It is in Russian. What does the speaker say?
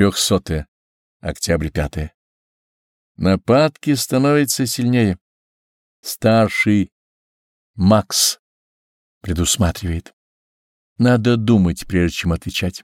Трехсотое. Октябрь пятое. Нападки становятся сильнее. Старший Макс предусматривает. Надо думать, прежде чем отвечать.